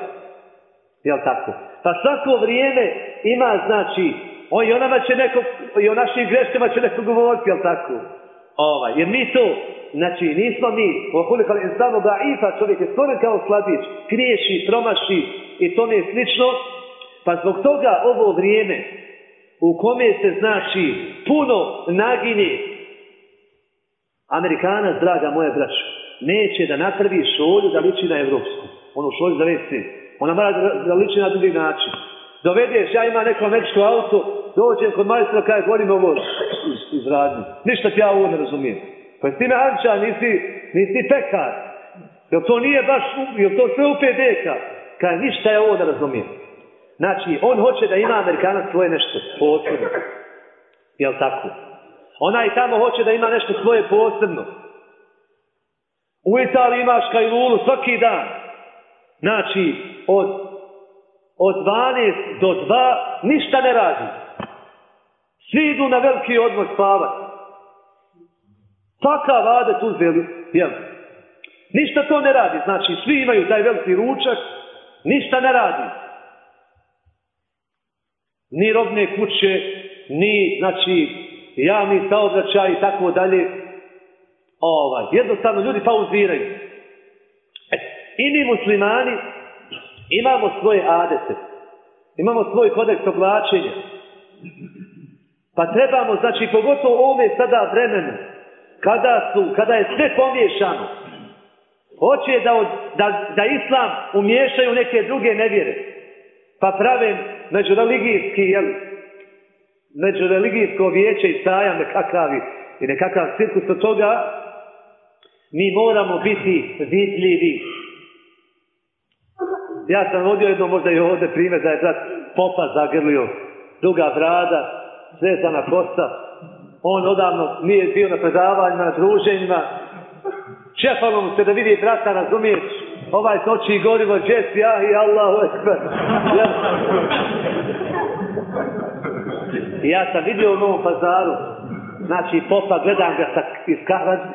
Jel tako? Pa svako vrijeme ima, znači, on i onama će neko, i o našim greškama će neko govoriti, jel tako? Ovaj, jer mi to, znači, nismo mi, okolikali insano da ifa čovjek je stvoren kao sladić, kriješi, promaši i tome je slično, pa zbog toga ovo vrijeme u kome se znači puno naginje Amerikanac, draga moja braća, neće da napravi šolju da liči na evropsku. Onu šolju za WC. Ona mora da liči na drugi način. Dovedeš, ja imam neko američko auto, dođem kod majstora kada govorim ovo iz radnje. Ništa ti ja ovo ne razumijem. Pa ti mehanča, nisi, nisi pekar. Jel to nije baš, jel to sve u PDK? Kaj ništa je ovo da razumijem. Znači, on hoće da ima Amerikanac svoje nešto posebno. Jel tako? Ona i tamo hoće da ima nešto svoje posebno. U Italiji imaš kajlulu svaki dan. Znači, od, od 12 do 2 ništa ne radi. Svi idu na veliki odmor spavati. Takav adet uzeli, jel? Ništa to ne radi, znači svi imaju taj veliki ručak, ništa ne radi. Ni robne kuće, ni, znači, javni saobraćaj i tako dalje. Ovaj, jednostavno ljudi pauziraju. E, I mi muslimani imamo svoje adete. Imamo svoj kodeks oblačenja. Pa trebamo, znači, pogotovo u ovome sada vremenu, kada, su, kada je sve pomiješano, hoće da, da, da islam umiješaju neke druge nevjere, pa prave međureligijski, jel, međureligijsko vijeće i sajam nekakav i nekakav cirkus od toga, mi moramo biti vidljivi. Ja sam vodio jedno možda i ovdje primjer da je brat popa zagrlio, duga brada, svezana kosta, on odavno nije bio na predavanjima, na druženjima, čefalo mu se da vidi brata, razumiješ, ovaj toči gorivo, džet, ja i Allahu ekber. Ja. sam vidio u Novom pazaru, znači popa, gledam ga sa, iz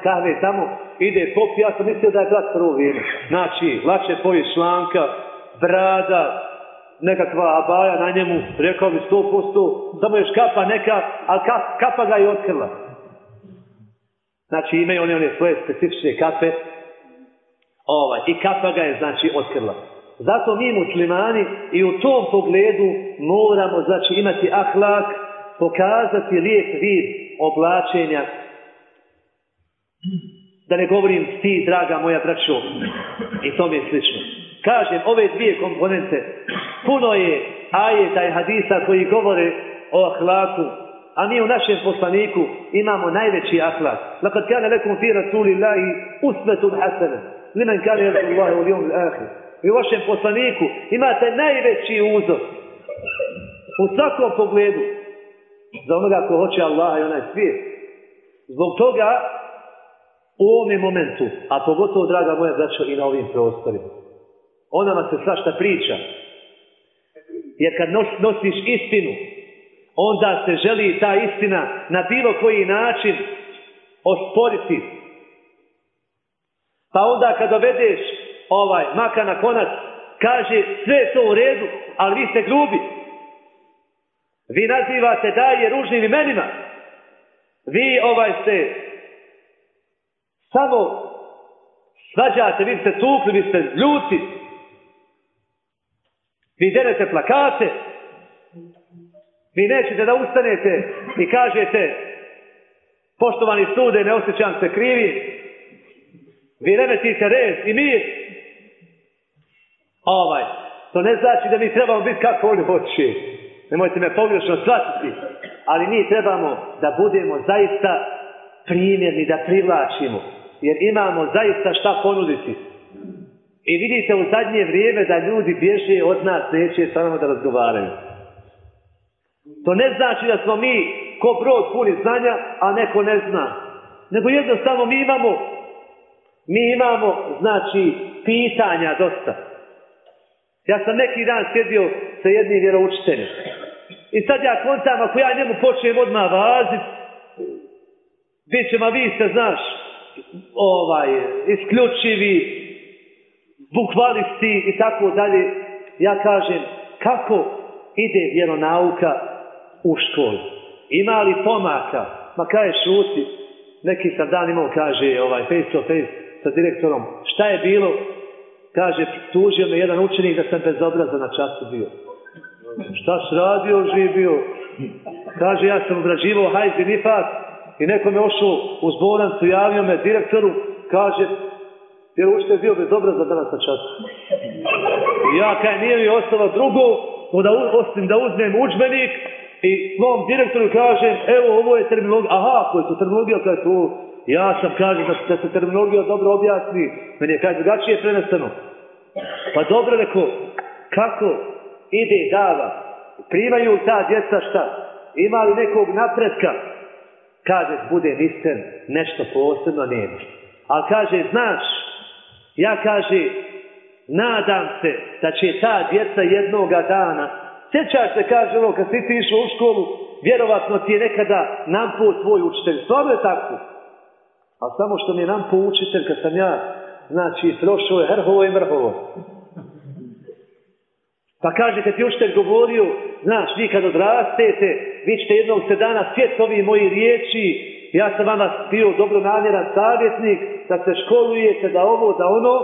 kahve tamo, ide pop, ja sam mislio da je brat prvo vrijeme. Znači, lakše poji šlanka, brada, nekakva abaja na njemu, rekao bi sto posto, samo je škapa neka, ali kapa ga je otkrila. Znači imaju one, one svoje specifične kape, ovaj, i kapa ga je znači otkrila. Zato mi muslimani i u tom pogledu moramo znači imati ahlak, pokazati lijep vid oblačenja. Da ne govorim ti, draga moja braćo, i to mi je slično. Kažem, ove dvije komponente, puno je ajeta i hadisa koji govore o ahlaku, a mi u našem poslaniku imamo najveći ahlak. Lakad kane lekum fi rasulillahi usmetun hasana. Liman kane Allahi u lijom ahir. I u vašem poslaniku imate najveći uzor. U svakom pogledu. Za onoga ko hoće Allaha i onaj svijet. Zbog toga u ovome momentu, a pogotovo, draga moja braćo, i na ovim prostorima, o nama se svašta priča. Jer kad nosiš istinu, onda se želi ta istina na bilo koji način osporiti. Pa onda kad dovedeš ovaj maka na konac, kaže sve je to u redu, ali vi ste grubi. Vi nazivate daje ružnim imenima. Vi ovaj ste samo svađate, vi ste tukli, vi ste ljuti. Vi derete plakate, vi nećete da ustanete i kažete poštovani sude, ne osjećam se krivi. Vi remetite red i mir. Ovaj, to ne znači da mi trebamo biti kako oni hoće. Nemojte me pogrešno shvatiti. Ali mi trebamo da budemo zaista primjerni, da privlačimo. Jer imamo zaista šta ponuditi. I vidite u zadnje vrijeme da ljudi bježe od nas, neće samo da razgovaraju. To ne znači da smo mi ko brod puni znanja, a neko ne zna. Nego jednostavno mi imamo mi imamo, znači, pitanja dosta. Ja sam neki dan sjedio sa jednim vjeroučiteljem. I sad ja kontam, ako ja njemu počnem odmah vazit, bit ćemo, vi ste, znaš, ovaj, isključivi, bukvalisti i tako dalje. Ja kažem, kako ide vjeronauka u školu. Ima li pomaka? Ma kaže šuti. Neki sam dan imao, kaže, ovaj, face to face sa direktorom. Šta je bilo? Kaže, tužio me jedan učenik da sam bezobrazan na času bio. Šta si radio, živ bio? Kaže, ja sam obrađivao hajzi nifat i neko me ošao u zborancu, javio me direktoru, kaže, jer učitelj bio bezobrazan danas na času. Ja kaj nije mi ostalo drugo, da, osim da uzmem učbenik i svom direktoru kažem, evo ovo je terminologija, aha, koja je to terminologija, je to, ja sam kažem da, se terminologija dobro objasni, meni je kaj drugačije preneseno. Pa dobro reko, kako ide dava, primaju ta djeca šta, ima li nekog napretka, kaže, bude iskren, nešto posebno nema. Ali kaže, znaš, ja kaže, Nadam se da će ta djeca jednoga dana, sjećaš se, kaže ono, kad si ti išao u školu, vjerovatno ti je nekada nampo tvoj učitelj. Stvarno je tako. A samo što mi je nampo učitelj, kad sam ja, znači, prošao je hrhovo i mrhovo. Pa kaže, kad ti učitelj govorio, znaš, vi kad odrastete, vi ćete jednog se dana svjet ovi moji riječi, ja sam vama bio dobro namjeran savjetnik, da se školujete, da ovo, da ono,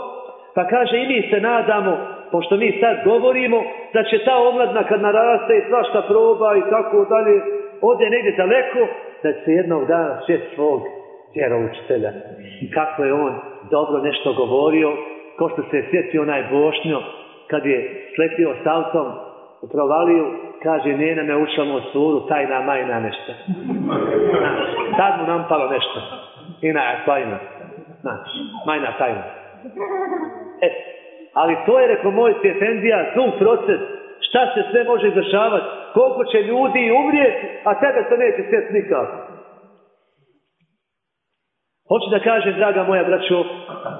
pa kaže i mi se nadamo, pošto mi sad govorimo, da će ta omladna kad naraste i svašta proba i tako dalje, ode negdje daleko, da će se jednog dana svijet svog vjeroučitelja. I kako je on dobro nešto govorio, ko što se je sjetio onaj Bošnjo, kad je sletio s autom u provaliju, kaže, njena me učamo suru, tajna majna nešto. Znači, tad mu nampalo nešto. Ina je tajna. Znači, majna tajna. E, ali to je, rekao moj Efendija, dug proces. Šta se sve može izvršavati? Koliko će ljudi umrijeti, a tebe se neće sjeti nikako. Hoću da kažem, draga moja braćo,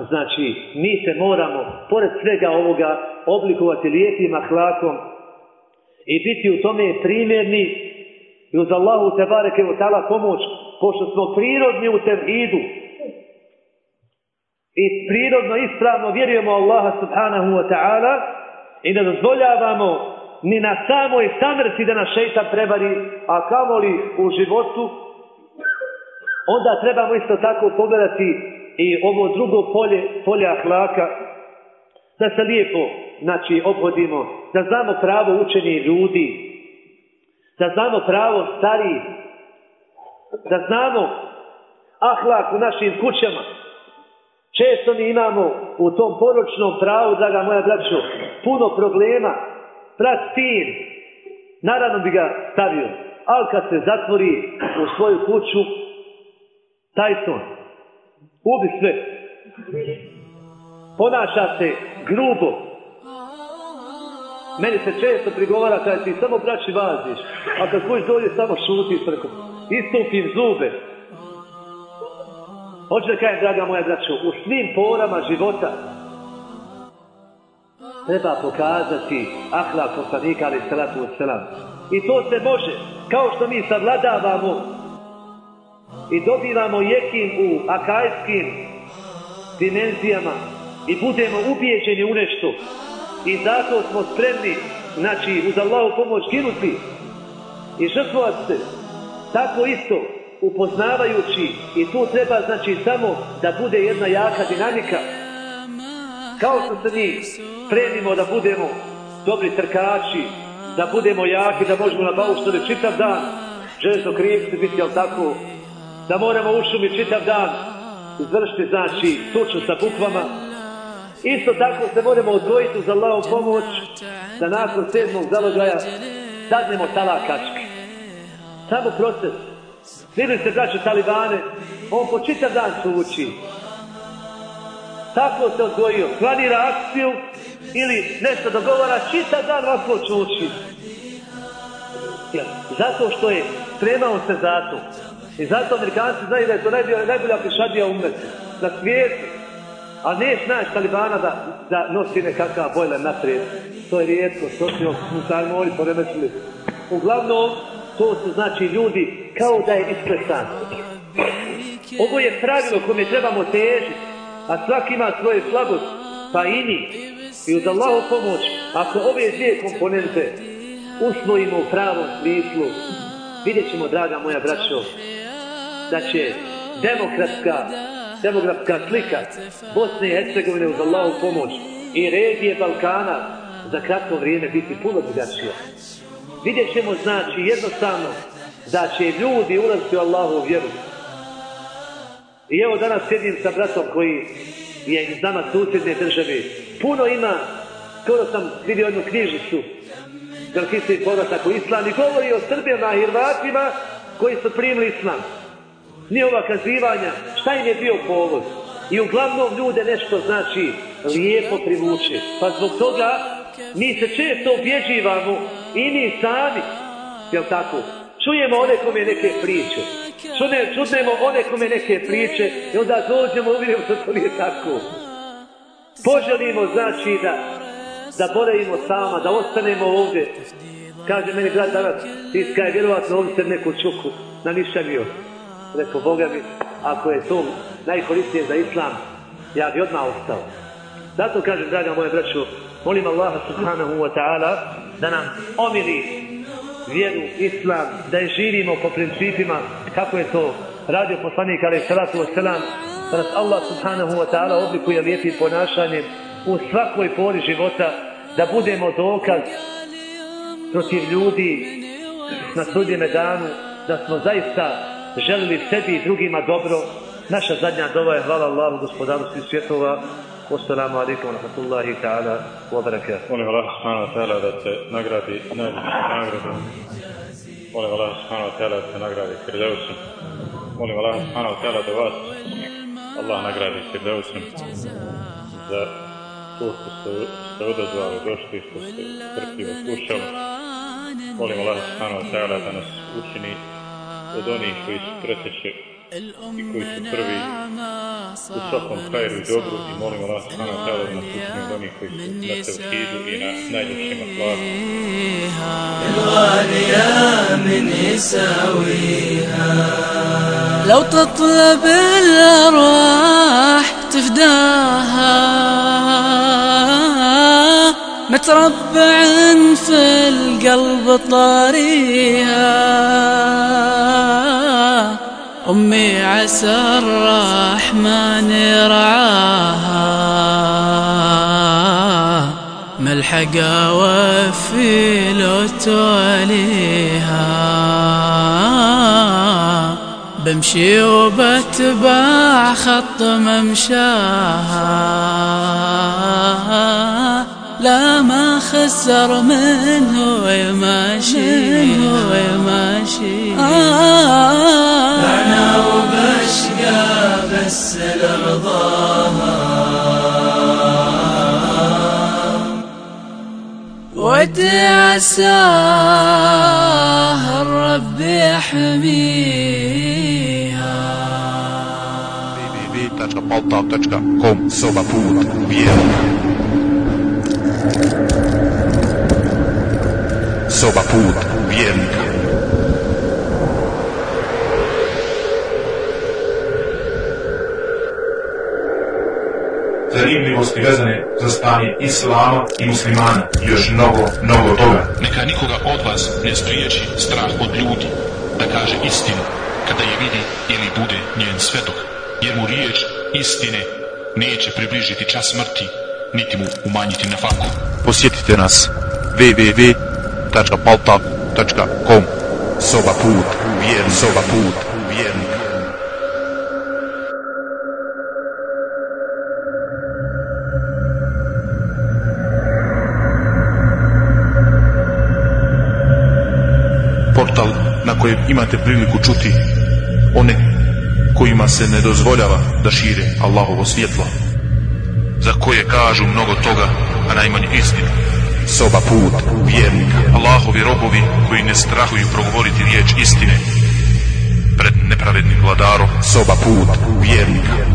znači, mi se moramo, pored svega ovoga, oblikovati lijepim ahlakom i biti u tome primjerni i uz Allahu te bareke u tala pomoć, pošto smo prirodni u tevhidu. I prirodno ispravno vjerujemo Allaha subhanahu wa ta'ala i ne dozvoljavamo ni na samoj samrti da nas šeitan prevari, a kamoli u životu, onda trebamo isto tako pogledati i ovo drugo polje, polje ahlaka, da se lijepo znači, obhodimo, da znamo pravo učenje ljudi, da znamo pravo stariji, da znamo ahlak u našim kućama. Često mi imamo u tom poročnom pravu, draga moja braćo, puno problema. Brat sin, naravno bi ga stavio, ali kad se zatvori u svoju kuću, Tyson, ubi sve. Ponaša se grubo. Meni se često prigovara kada ti samo braći vaziš, a kad kojiš dolje samo šuti preko. Istupim zube. Hoću da kajem, draga moja braćo, u svim porama života treba pokazati ahlak poslanika ali salatu. I to se može, kao što mi savladavamo i dobivamo jekin u akajskim dimenzijama i budemo ubijeđeni u nešto. I zato smo spremni znači uz Allahu pomoć ginuti i žrtvovati se. Tako isto upoznavajući. I tu treba znači samo da bude jedna jaka dinamika. Kao što se mi spremimo da budemo dobri trkači da budemo jaki da možemo na bauštove čitav dan železno krivci biti jel tako da moramo u šumi čitav dan izvršiti, znači, tuču sa bukvama. Isto tako se moramo odvojiti za Allahom pomoć da nakon sedmog zalogaja dadnemo talakačke. Samo proces. Vidjeli se, braće, talibane, on po čitav dan su uči. Tako se odvojio. Planira akciju ili nešto dogovara, čitav dan ovako čuči. Zato što je spremao se zato. I zato Amerikanci znaju da je to najbolja, najbolja pišadija umeti na svijetu. A ne znaš talibana da, da nosi nekakav bojler naprijed. To je rijetko, to su musalmoni poremetili. Uglavnom, to su znači ljudi kao da je isklesan. Ovo je pravilo kome trebamo težiti, a svaki ima svoje slabost, pa i mi. I uz Allahu pomoć, ako ove dvije komponente usvojimo u pravom smislu, vidjet ćemo, draga moja braćo, da će demokratska, demografska slika Bosne i Hercegovine uz Allahu pomoć i regije Balkana za kratko vrijeme biti puno drugačija. Vidjet ćemo znači jednostavno da će ljudi ulaziti u Allahu vjeru. I evo danas sjedim sa bratom koji je iz nama susjedne države. Puno ima, skoro sam vidio jednu knjižicu Galkisti povratak u Islam i govori o Srbijama i Hrvatima koji su primili Islam njihova kazivanja, šta im je bio povod. I uglavnom ljude nešto znači lijepo privuče. Pa zbog toga mi se često objeđivamo i mi sami, jel tako, čujemo one kome neke priče. Čudnemo one kome neke priče i onda dođemo i uvidimo da to nije tako. poželimo znači da da boravimo sama, da ostanemo ovdje. Kaže meni brat danas, ti kaj vjerovatno ovdje neku čuku na nišavio. Rekao, Boga mi, ako je to najkoristije za islam, ja bi odmah ostao. Zato kažem, draga moja braćo, molim Allaha subhanahu wa ta'ala da nam omiri vjeru, islam, da je živimo po principima kako je to radio poslanik alaih salatu wasalam, da nas Allah subhanahu wa ta'ala oblikuje lijepim ponašanjem u svakoj pori života, da budemo dokaz protiv ljudi na sudjeme danu, da smo zaista želili sebi i drugima dobro. Naša zadnja dova je hvala Allahu gospodaru svih svjetova. Wassalamu alaikum wa rahmatullahi ta'ala wa barakatuh. Molim Allah subhanahu wa ta'ala da se nagradi najljepšu nagradu. Molim Allah subhanahu wa ta'ala da se nagradi Firdausom. Molim Allah subhanahu wa ta'ala da vas Allah nagradi Firdausom za to što ste se odazvali, došli, što ste strpljivo slušali. Molim Allah subhanahu wa ta'ala da nas učini od onih koji su preteče i koji su prvi u svakom hajru i dobru i molim Allah subhanahu wa ta'ala da nas učini od onih koji su na tevhidu i na najljepšim akhlaku. الغالية من يساويها لو تطلب الأرواح تفداها متربع في القلب طاريها. أمي عسى الرحمن يرعاها ملحقة وفي لو توليها. بمشي وبتبع خط ممشاها. لا ما خسر منه ويماشي ويماشي أنا وبشقى بس لرضاها ودي عساه الرب يحميها. www.paltal.com Soba put vjernika Soba put vjernika zanimljivosti vezane za stanje islama i muslimana. I još mnogo, mnogo toga. Neka nikoga od vas ne spriječi strah od ljudi da kaže istinu kada je vidi ili bude njen svedok, jer mu riječ istine neće približiti čas smrti, niti mu umanjiti na faku. Posjetite nas www.paltak.com Soba put, soba put, portal na kojem imate priliku čuti one kojima se ne dozvoljava da šire Allahovo svjetlo za koje kažu mnogo toga a najmanje istinu soba put vjernika. Allahovi robovi koji ne strahuju progovoriti riječ istine pred nepravednim vladarom. Soba put vjernika